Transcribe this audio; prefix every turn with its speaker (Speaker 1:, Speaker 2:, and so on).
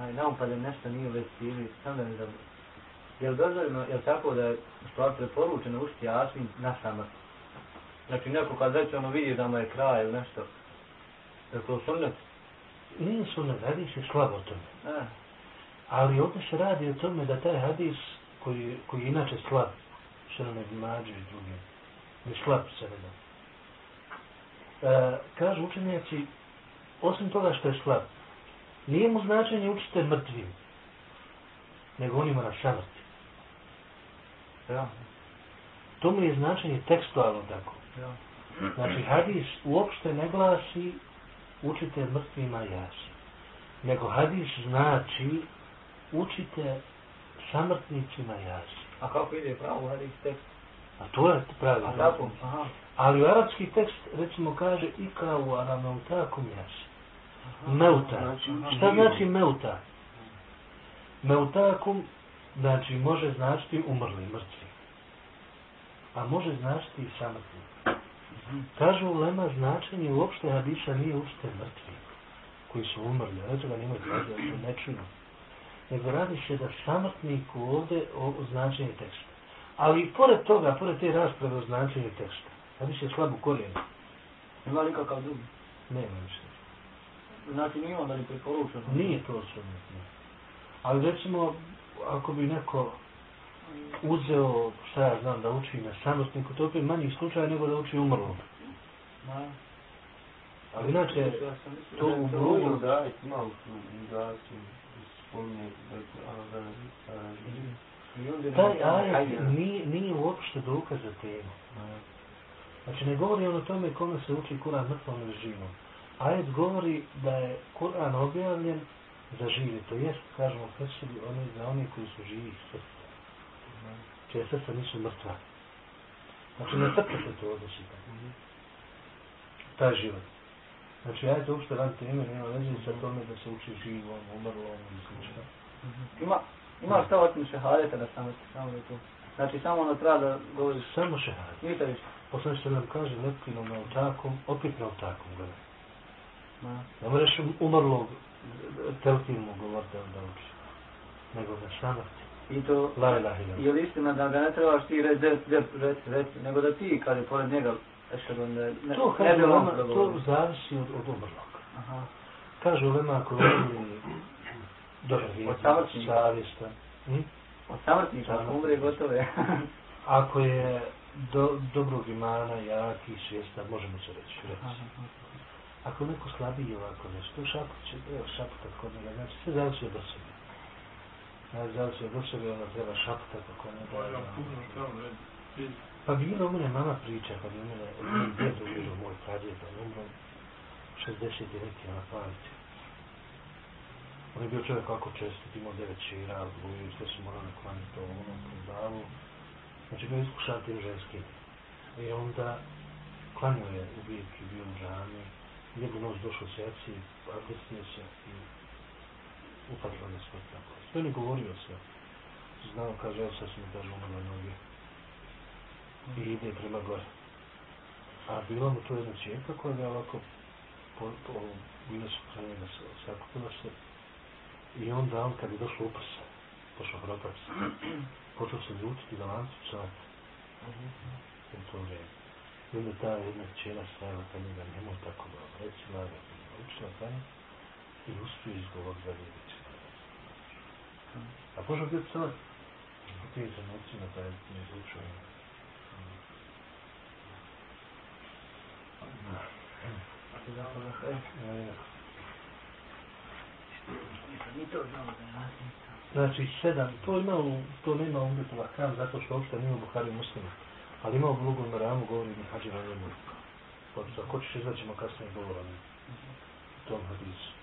Speaker 1: aj, naupade nešto nije u vezi ili sam da ne znam. Je li dozvoljeno, je li tako da je stvar preporučeno ušti jasin na samrt? Znači neko kad već ono vidi da mu je kraj ili nešto, je to sunnet?
Speaker 2: Nije sunnet, hadis je slabo o tome.
Speaker 1: E.
Speaker 2: Ali ovdje se radi o tome da taj hadis koji, koji je inače slab, što nam je mađu i drugi, je slab se ne da. E, kažu učenjaci, osim toga što je slab, nije mu značenje učite mrtvim, nego onima na samrti.
Speaker 1: Ja.
Speaker 2: To mu je značenje tekstualno tako.
Speaker 1: Ja.
Speaker 2: Znači, hadis uopšte ne glasi učite mrtvima jasi. Nego hadis znači učite samrtnicima jasi.
Speaker 1: A kako ide pravo hadis tekst?
Speaker 2: A to je pravi.
Speaker 1: A tako? Aha.
Speaker 2: Ali u arapski tekst, recimo, kaže i kao u aramentakum jasi. Meuta.
Speaker 3: Znači,
Speaker 2: Šta
Speaker 3: živo.
Speaker 2: znači meuta? Meutakum, znači, može značiti umrli, mrtvi. A može značiti i samrtni. Kažu lema značenje uopšte hadisa nije uopšte mrtvi koji su umrli. Reći ga nemaju kaže, to ne čuju. Nego radi se da samrtniku ovde o, značenje teksta. Ali i pored toga, pored te rasprave o značenju teksta, radi se slabo korijeno.
Speaker 1: Ima li kakav drugi?
Speaker 2: Nema ništa.
Speaker 1: Znači nije onda li preporučeno?
Speaker 2: Nije to sunnetno. Ali recimo, ako bi neko uzeo, šta ja znam, da uči na samostniku, to je opet manji slučaj nego da uči umrlom.
Speaker 1: Ma.
Speaker 2: Ali inače,
Speaker 1: Ja sam mislio
Speaker 2: to
Speaker 1: da je
Speaker 2: u
Speaker 3: To je da su spominje da
Speaker 2: taj ajet
Speaker 1: hajde.
Speaker 2: nije, nije uopšte dokaz za temu. Znači ne govori on o tome kome se uči Kur'an mrtvom ili živom. Ajet govori da je Kur'an objavljen za žive, to jest, kažemo, fesili oni za oni koji su živi srca. Čije srca nisu mrtva. Znači na srce se to odnosi. Taj život. Znači ajet uopšte van teme nema veze sa tome da se uči živom, umrlom ili slično.
Speaker 1: Ima, ima šta otim šehadeta da samo, samo da to. Znači samo ono treba da govoriš.
Speaker 2: Samo šehad.
Speaker 1: Ništa više.
Speaker 2: Što nam kaže lepkinom na utakom, opet na utakom gledaj. Ne moraš umrlog telkinu govoriti da da uči. Nego samrti.
Speaker 1: I to,
Speaker 2: La ilaha ila.
Speaker 1: je li istina da ga ne trebaš ti reći, reci, reci, reci, reci, nego da ti, kad je pored njega, ešadu, ne, ne,
Speaker 2: To
Speaker 1: ne bi on da
Speaker 2: to zavisi od, od umrlog.
Speaker 1: Aha.
Speaker 2: Kaže Lema ako je vjernik,
Speaker 1: samrtnika.
Speaker 2: savjestan. Hm?
Speaker 1: Od samrtnika, ako umre, gotovo je.
Speaker 2: Ako je do, dobrog imana, jaki, svjestan, možemo se reći. reći. Ako neko slabiji ovako nešto, šaput će, evo šaputat kod njega, znači sve zavisi od osobe. Znači zavisi od osobe, ona treba šaputat kod njega. Pa bilo u mene mama priča, kad je u mene, u mene djed umiro, moj pradjed, on umro 60 neki na pameti. On je bio čovjek kako čestit, imao devet šira, odgovorio, sve su morali klaniti to ono, po davu. Znači bio iskušan tim ženskim. I onda klanio je uvijek i bio u džami. Jednu noć došao se jaci, abdestio se i upadlo na smrt tako. Sve mi govorio sve. Znao, kaže, evo sad sam mi kaže umrla noge. I ide prema gore. A bila mu to jedna cijeka koja ga ovako po, po, bile su se sakupila se. I onda on kad je došlo u prsa, pošao hrotac, počeo se ljutiti da lancu čat. U to vrijeme. I onda ta jedna čera stajala kad njega, da laga, učila tamo i uspio izgovor za vidjeti. A pošao gdje sad? U tim trenucima taj ne izlučio. E,
Speaker 1: da je razlika.
Speaker 2: Znači sedam, to ima u, to nema u Umbetu Lahkam, zato što uopšte nema u Buhari muslima. Ali ima u Blugu Maramu, govori mi hađi na njemu. Od, ako ćeš izaći ćemo kasnije govor Uhum. Toma isso.